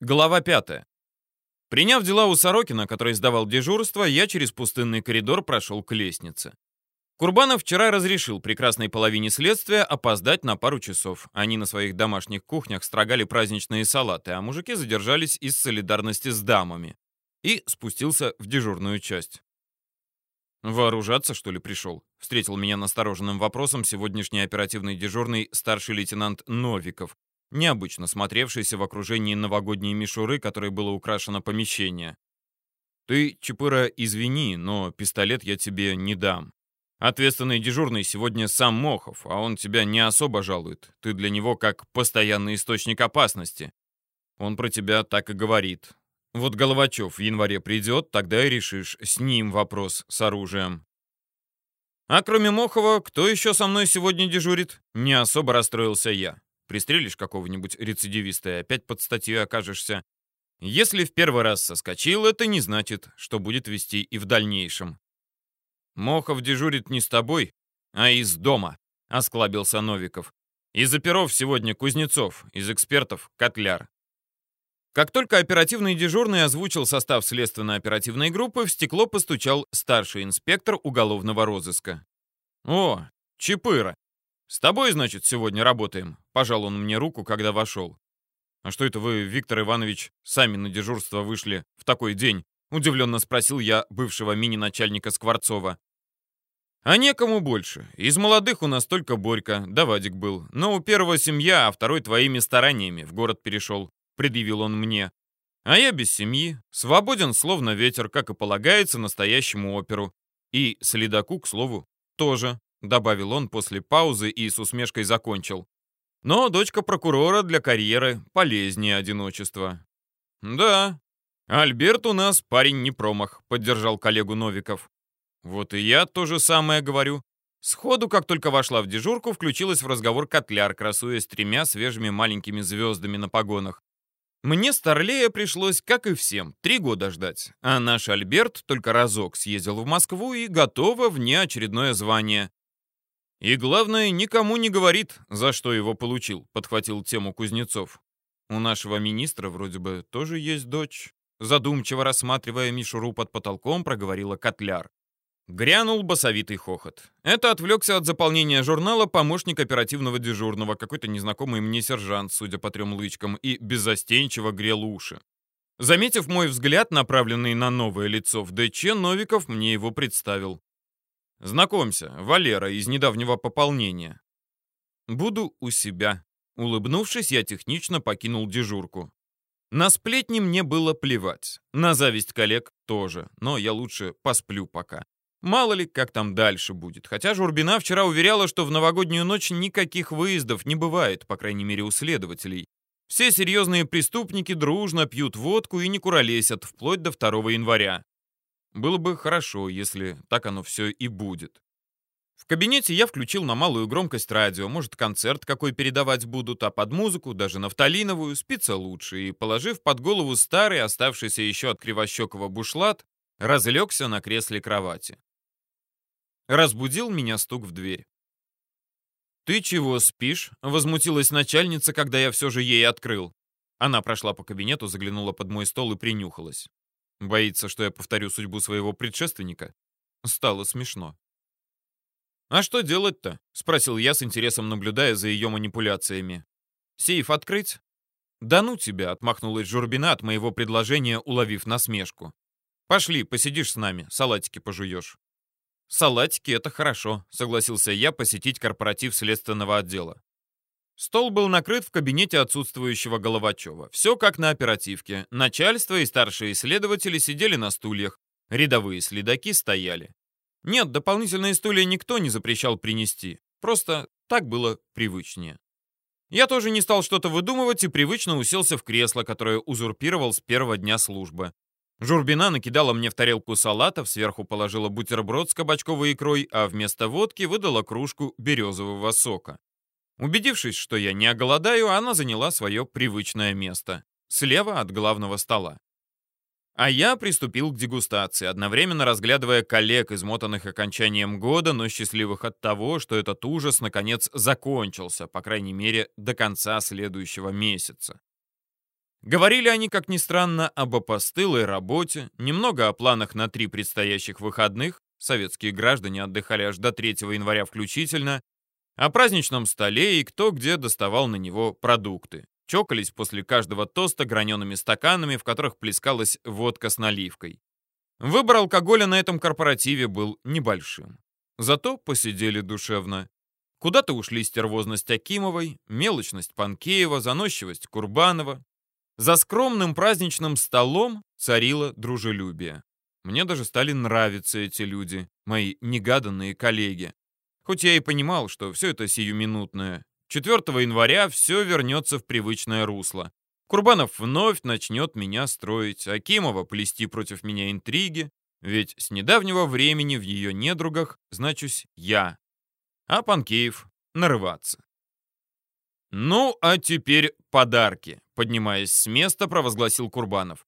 Глава 5. Приняв дела у Сорокина, который сдавал дежурство, я через пустынный коридор прошел к лестнице. Курбанов вчера разрешил прекрасной половине следствия опоздать на пару часов. Они на своих домашних кухнях строгали праздничные салаты, а мужики задержались из солидарности с дамами. И спустился в дежурную часть. «Вооружаться, что ли, пришел?» — встретил меня настороженным вопросом сегодняшний оперативный дежурный старший лейтенант Новиков, необычно смотревшийся в окружении новогодней мишуры, которой было украшено помещение. «Ты, Чапыра, извини, но пистолет я тебе не дам. Ответственный дежурный сегодня сам Мохов, а он тебя не особо жалует. Ты для него как постоянный источник опасности. Он про тебя так и говорит. Вот Головачев в январе придет, тогда и решишь с ним вопрос с оружием. А кроме Мохова, кто еще со мной сегодня дежурит? Не особо расстроился я. Пристрелишь какого-нибудь рецидивиста и опять под статью окажешься. Если в первый раз соскочил, это не значит, что будет вести и в дальнейшем. Мохов дежурит не с тобой, а из дома, осклабился Новиков. Из оперов сегодня Кузнецов, из экспертов Котляр. Как только оперативный дежурный озвучил состав следственно-оперативной группы, в стекло постучал старший инспектор уголовного розыска. «О, Чапыра! С тобой, значит, сегодня работаем?» Пожал он мне руку, когда вошел. «А что это вы, Виктор Иванович, сами на дежурство вышли в такой день?» Удивленно спросил я бывшего мини-начальника Скворцова. «А некому больше. Из молодых у нас только Борька, да Вадик был. Но у первого семья, а второй твоими стараниями в город перешел», — предъявил он мне. «А я без семьи, свободен, словно ветер, как и полагается настоящему оперу. И следаку, к слову, тоже», — добавил он после паузы и с усмешкой закончил. Но дочка прокурора для карьеры полезнее одиночества. Да, Альберт у нас парень не промах, поддержал коллегу Новиков. Вот и я то же самое говорю. Сходу, как только вошла в дежурку, включилась в разговор котляр, красуясь тремя свежими маленькими звездами на погонах. Мне Старлея пришлось, как и всем, три года ждать, а наш Альберт только разок съездил в Москву и готово внеочередное звание. «И главное, никому не говорит, за что его получил», — подхватил тему Кузнецов. «У нашего министра вроде бы тоже есть дочь». Задумчиво рассматривая мишуру под потолком, проговорила Котляр. Грянул басовитый хохот. Это отвлекся от заполнения журнала помощник оперативного дежурного, какой-то незнакомый мне сержант, судя по трем лычкам, и беззастенчиво грел уши. Заметив мой взгляд, направленный на новое лицо в ДЧ, Новиков мне его представил. Знакомься, Валера из недавнего пополнения. Буду у себя. Улыбнувшись, я технично покинул дежурку. На сплетни мне было плевать. На зависть коллег тоже, но я лучше посплю пока. Мало ли, как там дальше будет. Хотя Журбина вчера уверяла, что в новогоднюю ночь никаких выездов не бывает, по крайней мере у следователей. Все серьезные преступники дружно пьют водку и не куролесят вплоть до 2 января. Было бы хорошо, если так оно все и будет. В кабинете я включил на малую громкость радио, может, концерт какой передавать будут, а под музыку, даже нафталиновую, спится лучше, и, положив под голову старый, оставшийся еще от кривощекого бушлат, разлегся на кресле кровати. Разбудил меня стук в дверь. «Ты чего спишь?» — возмутилась начальница, когда я все же ей открыл. Она прошла по кабинету, заглянула под мой стол и принюхалась. Боится, что я повторю судьбу своего предшественника? Стало смешно. «А что делать-то?» — спросил я с интересом, наблюдая за ее манипуляциями. «Сейф открыть?» «Да ну тебя!» — отмахнулась Журбина от моего предложения, уловив насмешку. «Пошли, посидишь с нами, салатики пожуешь». «Салатики — это хорошо», — согласился я посетить корпоратив следственного отдела. Стол был накрыт в кабинете отсутствующего Головачева. Все как на оперативке. Начальство и старшие следователи сидели на стульях. Рядовые следаки стояли. Нет, дополнительные стулья никто не запрещал принести. Просто так было привычнее. Я тоже не стал что-то выдумывать и привычно уселся в кресло, которое узурпировал с первого дня службы. Журбина накидала мне в тарелку салатов, сверху положила бутерброд с кабачковой икрой, а вместо водки выдала кружку березового сока. Убедившись, что я не оголодаю, она заняла свое привычное место, слева от главного стола. А я приступил к дегустации, одновременно разглядывая коллег, измотанных окончанием года, но счастливых от того, что этот ужас наконец закончился, по крайней мере, до конца следующего месяца. Говорили они, как ни странно, об опостылой работе, немного о планах на три предстоящих выходных, советские граждане отдыхали аж до 3 января включительно, о праздничном столе и кто где доставал на него продукты. Чокались после каждого тоста гранеными стаканами, в которых плескалась водка с наливкой. Выбор алкоголя на этом корпоративе был небольшим. Зато посидели душевно. Куда-то ушли стервозность Акимовой, мелочность Панкеева, заносчивость Курбанова. За скромным праздничным столом царило дружелюбие. Мне даже стали нравиться эти люди, мои негаданные коллеги. Хоть я и понимал, что все это сиюминутное. 4 января все вернется в привычное русло. Курбанов вновь начнет меня строить, Акимова плести против меня интриги, ведь с недавнего времени в ее недругах значусь я, а Панкеев нарываться. «Ну, а теперь подарки», — поднимаясь с места, провозгласил Курбанов.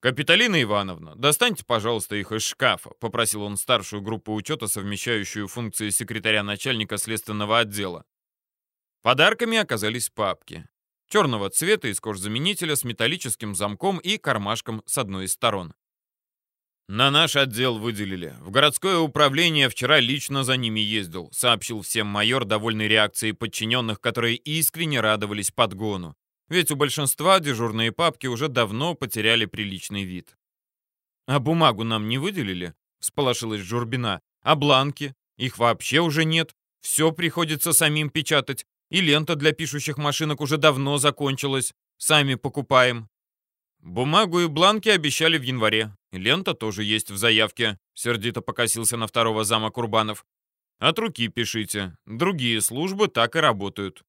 «Капиталина Ивановна, достаньте, пожалуйста, их из шкафа», — попросил он старшую группу учета, совмещающую функции секретаря начальника следственного отдела. Подарками оказались папки. Черного цвета из кожзаменителя с металлическим замком и кармашком с одной из сторон. «На наш отдел выделили. В городское управление вчера лично за ними ездил», сообщил всем майор, довольный реакцией подчиненных, которые искренне радовались подгону. Ведь у большинства дежурные папки уже давно потеряли приличный вид. «А бумагу нам не выделили?» — всполошилась Журбина. «А бланки? Их вообще уже нет. Все приходится самим печатать. И лента для пишущих машинок уже давно закончилась. Сами покупаем». Бумагу и бланки обещали в январе. Лента тоже есть в заявке. Сердито покосился на второго зама Курбанов. От руки пишите. Другие службы так и работают.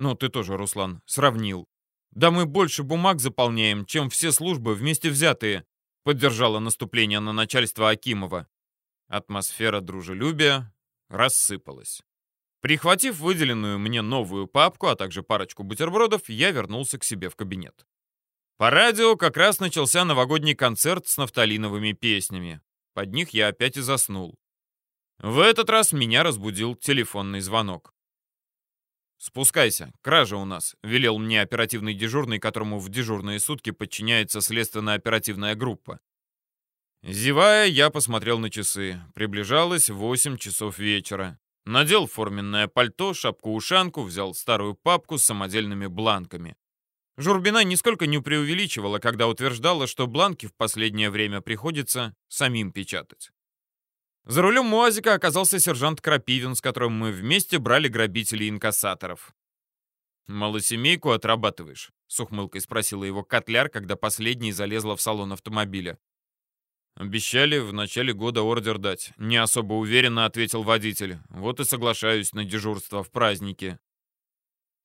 Ну, ты тоже, Руслан, сравнил. Да мы больше бумаг заполняем, чем все службы вместе взятые, поддержала наступление на начальство Акимова. Атмосфера дружелюбия рассыпалась. Прихватив выделенную мне новую папку, а также парочку бутербродов, я вернулся к себе в кабинет. По радио как раз начался новогодний концерт с нафталиновыми песнями. Под них я опять и заснул. В этот раз меня разбудил телефонный звонок. «Спускайся, кража у нас», — велел мне оперативный дежурный, которому в дежурные сутки подчиняется следственно-оперативная группа. Зевая, я посмотрел на часы. Приближалось 8 часов вечера. Надел форменное пальто, шапку-ушанку, взял старую папку с самодельными бланками. Журбина нисколько не преувеличивала, когда утверждала, что бланки в последнее время приходится самим печатать. За рулем МУАЗика оказался сержант Крапивин, с которым мы вместе брали грабителей инкассаторов. «Малосемейку отрабатываешь?» — с ухмылкой спросила его котляр, когда последний залезла в салон автомобиля. «Обещали в начале года ордер дать», — не особо уверенно ответил водитель. «Вот и соглашаюсь на дежурство в празднике».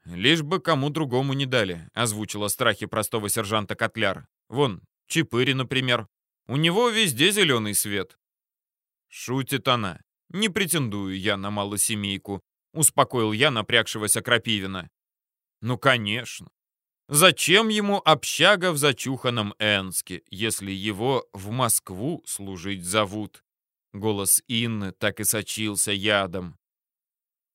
«Лишь бы кому другому не дали», — озвучила страхи простого сержанта Котляр. «Вон, Чипыри, например. У него везде зеленый свет. Шутит она. Не претендую я на малосемейку, успокоил я напрягшегося Крапивина. Ну, конечно. Зачем ему общага в зачуханном Энске, если его в Москву служить зовут? Голос Инны так и сочился ядом.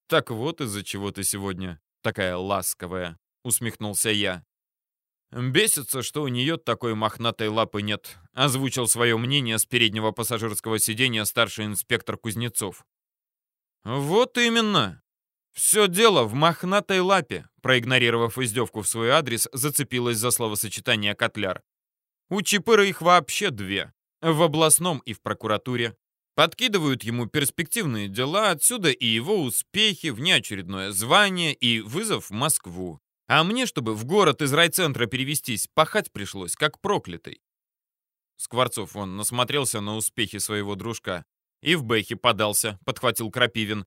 Так вот из-за чего ты сегодня такая ласковая, усмехнулся я. «Бесится, что у нее такой мохнатой лапы нет», — озвучил свое мнение с переднего пассажирского сиденья старший инспектор Кузнецов. «Вот именно. Все дело в мохнатой лапе», — проигнорировав издевку в свой адрес, зацепилась за словосочетание «котляр». «У Чипыра их вообще две. В областном и в прокуратуре. Подкидывают ему перспективные дела, отсюда и его успехи, внеочередное звание и вызов в Москву. А мне, чтобы в город из райцентра перевестись, пахать пришлось, как проклятый. Скворцов он насмотрелся на успехи своего дружка. И в Бэхе подался, подхватил Крапивин.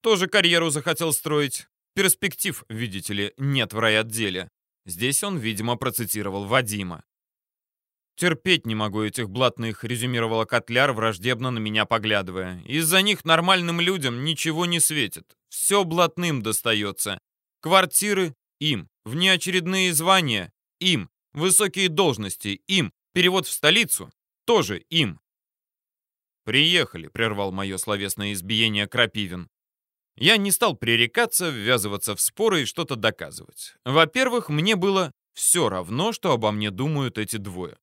Тоже карьеру захотел строить. Перспектив, видите ли, нет в райотделе. Здесь он, видимо, процитировал Вадима. «Терпеть не могу этих блатных», — резюмировала Котляр, враждебно на меня поглядывая. «Из-за них нормальным людям ничего не светит. Все блатным достается. Квартиры, им. Внеочередные звания? Им. Высокие должности? Им. Перевод в столицу? Тоже им. «Приехали», — прервал мое словесное избиение Крапивин. Я не стал пререкаться, ввязываться в споры и что-то доказывать. Во-первых, мне было все равно, что обо мне думают эти двое.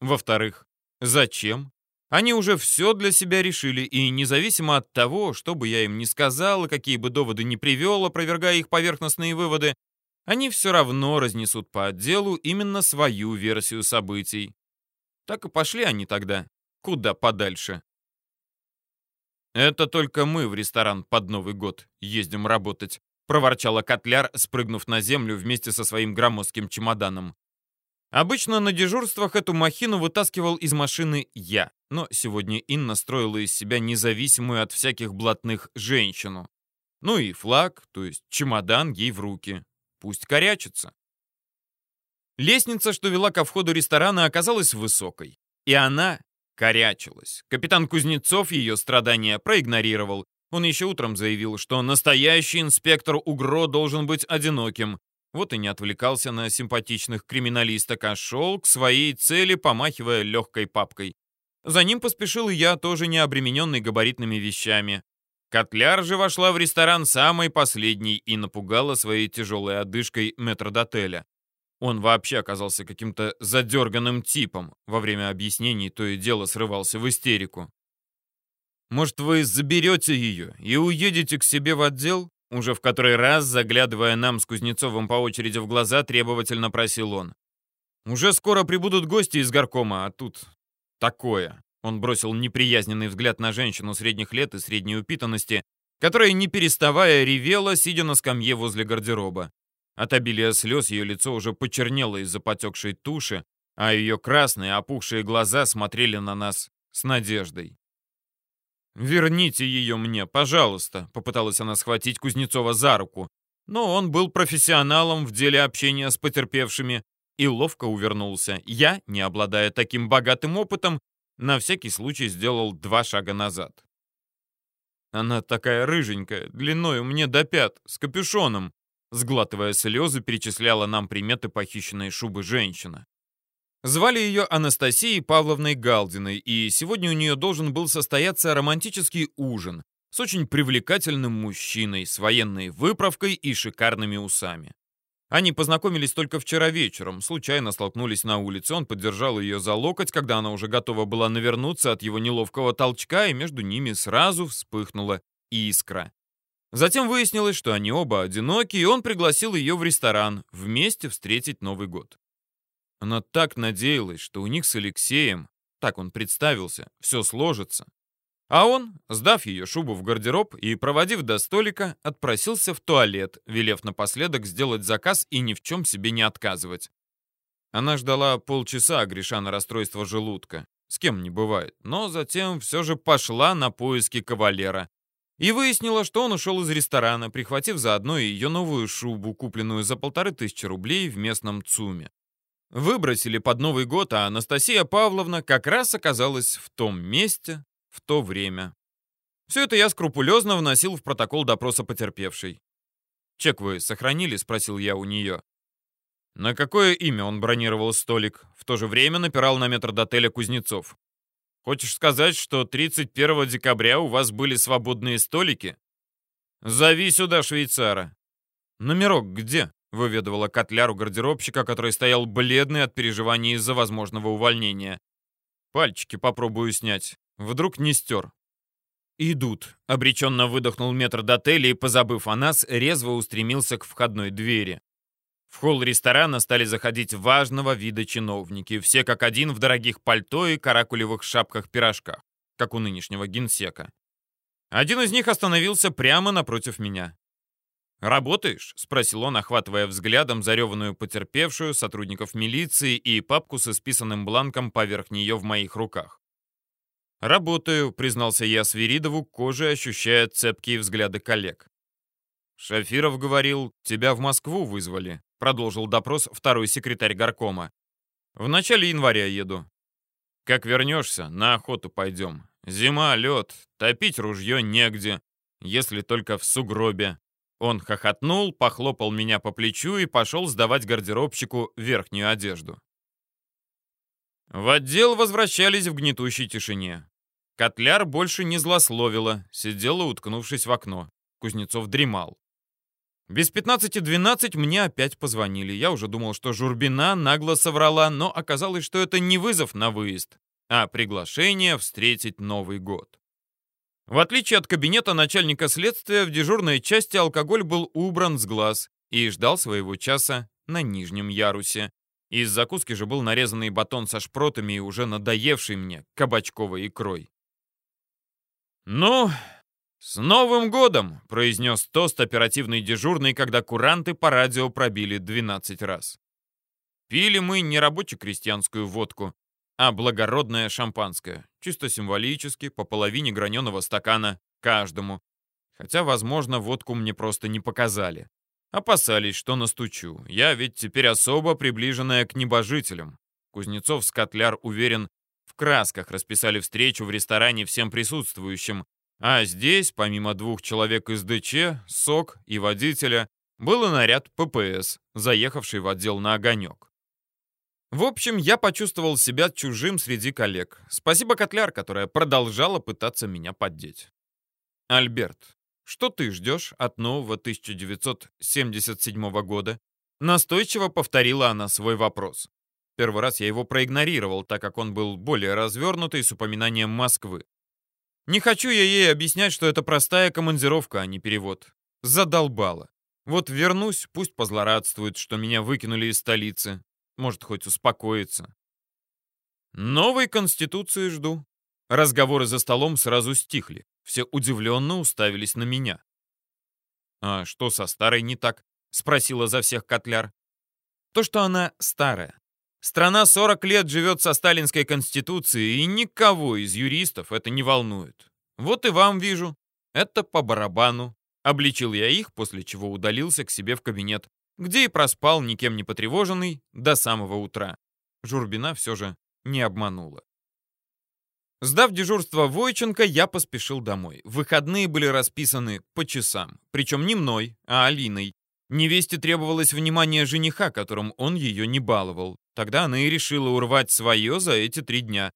Во-вторых, зачем? Они уже все для себя решили, и независимо от того, что бы я им ни сказал какие бы доводы ни привел, опровергая их поверхностные выводы, они все равно разнесут по отделу именно свою версию событий. Так и пошли они тогда куда подальше. «Это только мы в ресторан под Новый год ездим работать», проворчала Котляр, спрыгнув на землю вместе со своим громоздким чемоданом. Обычно на дежурствах эту махину вытаскивал из машины я, но сегодня Инна строила из себя независимую от всяких блатных женщину. Ну и флаг, то есть чемодан ей в руки. Пусть корячится. Лестница, что вела ко входу ресторана, оказалась высокой. И она корячилась. Капитан Кузнецов ее страдания проигнорировал. Он еще утром заявил, что настоящий инспектор УГРО должен быть одиноким, вот и не отвлекался на симпатичных криминалисток, а шел к своей цели, помахивая легкой папкой. За ним поспешил и я, тоже не обремененный габаритными вещами. Котляр же вошла в ресторан самой последней и напугала своей тяжелой одышкой метрдотеля. Он вообще оказался каким-то задерганным типом. Во время объяснений то и дело срывался в истерику. «Может, вы заберете ее и уедете к себе в отдел?» Уже в который раз, заглядывая нам с Кузнецовым по очереди в глаза, требовательно просил он. «Уже скоро прибудут гости из горкома, а тут такое». Он бросил неприязненный взгляд на женщину средних лет и средней упитанности, которая, не переставая, ревела, сидя на скамье возле гардероба. От обилия слез ее лицо уже почернело из-за потекшей туши, а ее красные опухшие глаза смотрели на нас с надеждой. «Верните ее мне, пожалуйста», — попыталась она схватить Кузнецова за руку. Но он был профессионалом в деле общения с потерпевшими и ловко увернулся. Я, не обладая таким богатым опытом, на всякий случай сделал два шага назад. Она такая рыженькая, длиною мне до пят, с капюшоном. Сглатывая слезы, перечисляла нам приметы похищенной шубы женщина. Звали ее Анастасией Павловной Галдиной, и сегодня у нее должен был состояться романтический ужин с очень привлекательным мужчиной, с военной выправкой и шикарными усами. Они познакомились только вчера вечером, случайно столкнулись на улице, он поддержал ее за локоть, когда она уже готова была навернуться от его неловкого толчка, и между ними сразу вспыхнула искра. Затем выяснилось, что они оба одиноки, и он пригласил ее в ресторан вместе встретить Новый год. Она так надеялась, что у них с Алексеем, так он представился, все сложится. А он, сдав ее шубу в гардероб и проводив до столика, отпросился в туалет, велев напоследок сделать заказ и ни в чем себе не отказывать. Она ждала полчаса, греша на расстройство желудка. С кем не бывает. Но затем все же пошла на поиски кавалера. И выяснила, что он ушел из ресторана, прихватив заодно ее новую шубу, купленную за полторы тысячи рублей в местном ЦУМе. Выбросили под Новый год, а Анастасия Павловна как раз оказалась в том месте, в то время. Все это я скрупулезно вносил в протокол допроса потерпевшей. «Чек вы сохранили?» — спросил я у нее. На какое имя он бронировал столик? В то же время напирал на метрдотеля Кузнецов. Хочешь сказать, что 31 декабря у вас были свободные столики? Зови сюда швейцара. Номерок где? выведывала котляру гардеробщика, который стоял бледный от переживаний из-за возможного увольнения. «Пальчики попробую снять. Вдруг не стер». «Идут», — обреченно выдохнул метр до отеля и, позабыв о нас, резво устремился к входной двери. В холл ресторана стали заходить важного вида чиновники, все как один в дорогих пальто и каракулевых шапках-пирожках, как у нынешнего генсека. Один из них остановился прямо напротив меня. «Работаешь?» — спросил он, охватывая взглядом зареванную потерпевшую, сотрудников милиции и папку с исписанным бланком поверх нее в моих руках. «Работаю», — признался я Свиридову, кожей ощущая цепкие взгляды коллег. «Шафиров говорил, тебя в Москву вызвали», — продолжил допрос второй секретарь горкома. «В начале января еду. Как вернешься, на охоту пойдем. Зима, лед, топить ружье негде, если только в сугробе. Он хохотнул, похлопал меня по плечу и пошел сдавать гардеробщику верхнюю одежду. В отдел возвращались в гнетущей тишине. Котляр больше не злословила, сидела, уткнувшись в окно. Кузнецов дремал. Без 15.12 мне опять позвонили. Я уже думал, что Журбина нагло соврала, но оказалось, что это не вызов на выезд, а приглашение встретить Новый год. В отличие от кабинета начальника следствия, в дежурной части алкоголь был убран с глаз и ждал своего часа на нижнем ярусе. Из закуски же был нарезанный батон со шпротами и уже надоевший мне кабачковой икрой. «Ну, с Новым годом!» — произнес тост оперативный дежурный, когда куранты по радио пробили 12 раз. Пили мы не рабоче-крестьянскую водку, а благородное шампанское, чисто символически, по половине граненого стакана каждому. Хотя, возможно, водку мне просто не показали. Опасались, что настучу. Я ведь теперь особо приближенная к небожителям. Кузнецов с Котляр уверен, в красках расписали встречу в ресторане всем присутствующим. А здесь, помимо двух человек из ДЧ, СОК и водителя, был и наряд ППС, заехавший в отдел на огонек. В общем, я почувствовал себя чужим среди коллег. Спасибо Котляр, которая продолжала пытаться меня поддеть. Альберт, что ты ждешь от нового 1977 года? Настойчиво повторила она свой вопрос. Первый раз я его проигнорировал, так как он был более развернутый с упоминанием Москвы. Не хочу я ей объяснять, что это простая командировка, а не перевод. Задолбала. Вот вернусь, пусть позлорадствует, что меня выкинули из столицы. Может, хоть успокоится. Новой конституции жду. Разговоры за столом сразу стихли. Все удивленно уставились на меня. «А что со старой не так?» — спросила за всех Котляр. «То, что она старая. Страна 40 лет живет со сталинской конституцией, и никого из юристов это не волнует. Вот и вам вижу. Это по барабану». Обличил я их, после чего удалился к себе в кабинет, где и проспал, никем не потревоженный, до самого утра. Журбина все же не обманула. Сдав дежурство Войченко, я поспешил домой. Выходные были расписаны по часам. Причем не мной, а Алиной. Невесте требовалось внимание жениха, которым он ее не баловал. Тогда она и решила урвать свое за эти три дня.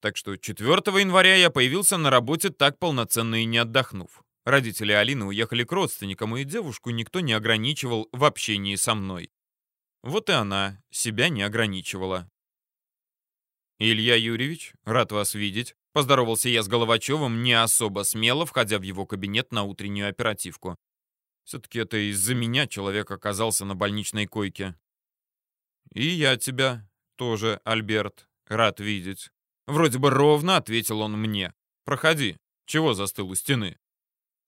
Так что 4 января я появился на работе так полноценно и не отдохнув. Родители Алины уехали к родственникам, и девушку никто не ограничивал в общении со мной. Вот и она себя не ограничивала. «Илья Юрьевич, рад вас видеть», — поздоровался я с Головачевым, не особо смело, входя в его кабинет на утреннюю оперативку. Все-таки это из-за меня человек оказался на больничной койке. «И я тебя тоже, Альберт, рад видеть». Вроде бы ровно ответил он мне. «Проходи. Чего застыл у стены?»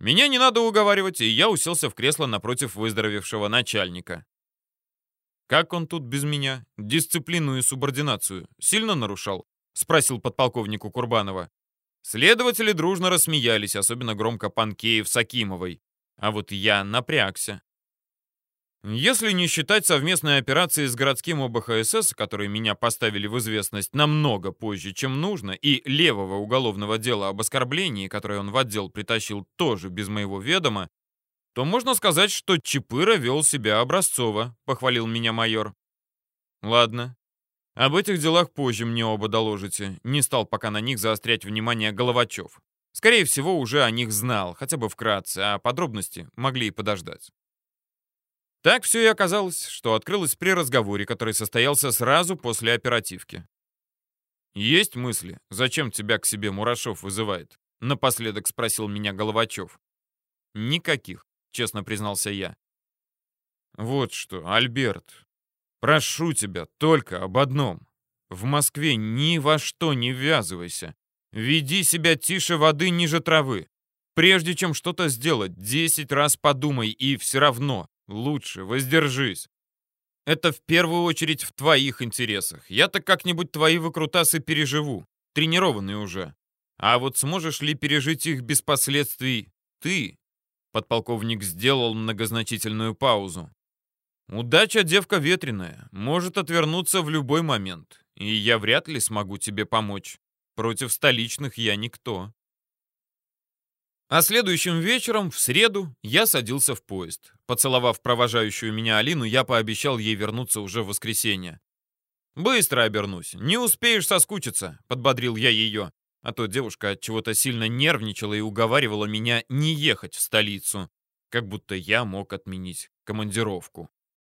Меня не надо уговаривать, и я уселся в кресло напротив выздоровевшего начальника. «Как он тут без меня? Дисциплину и субординацию сильно нарушал?» — спросил подполковнику Курбанова. Следователи дружно рассмеялись, особенно громко Панкеев с Акимовой. А вот я напрягся. Если не считать совместной операции с городским ОБХСС, которые меня поставили в известность намного позже, чем нужно, и левого уголовного дела об оскорблении, которое он в отдел притащил тоже без моего ведома, то можно сказать, что Чапыра вел себя образцово, похвалил меня майор. Ладно. Об этих делах позже мне оба доложите. Не стал пока на них заострять внимание Головачев. Скорее всего, уже о них знал, хотя бы вкратце, а подробности могли и подождать. Так все и оказалось, что открылось при разговоре, который состоялся сразу после оперативки. «Есть мысли, зачем тебя к себе Мурашов вызывает?» — напоследок спросил меня Головачев. «Никаких», — честно признался я. «Вот что, Альберт, прошу тебя только об одном. В Москве ни во что не ввязывайся. Веди себя тише воды ниже травы. Прежде чем что-то сделать, десять раз подумай, и все равно Лучше воздержись. Это в первую очередь в твоих интересах. Я-то как-нибудь твои выкрутасы переживу. Тренированный уже. А вот сможешь ли пережить их без последствий ты? Подполковник сделал многозначительную паузу. Удача, девка ветреная, может отвернуться в любой момент, и я вряд ли смогу тебе помочь. Против столичных я никто. А следующим вечером, в среду, я садился в поезд. Поцеловав провожающую меня Алину, я пообещал ей вернуться уже в воскресенье. «Быстро обернусь, не успеешь соскучиться», — подбодрил я ее. А то девушка от чего-то сильно нервничала и уговаривала меня не ехать в столицу. Как будто я мог отменить командировку.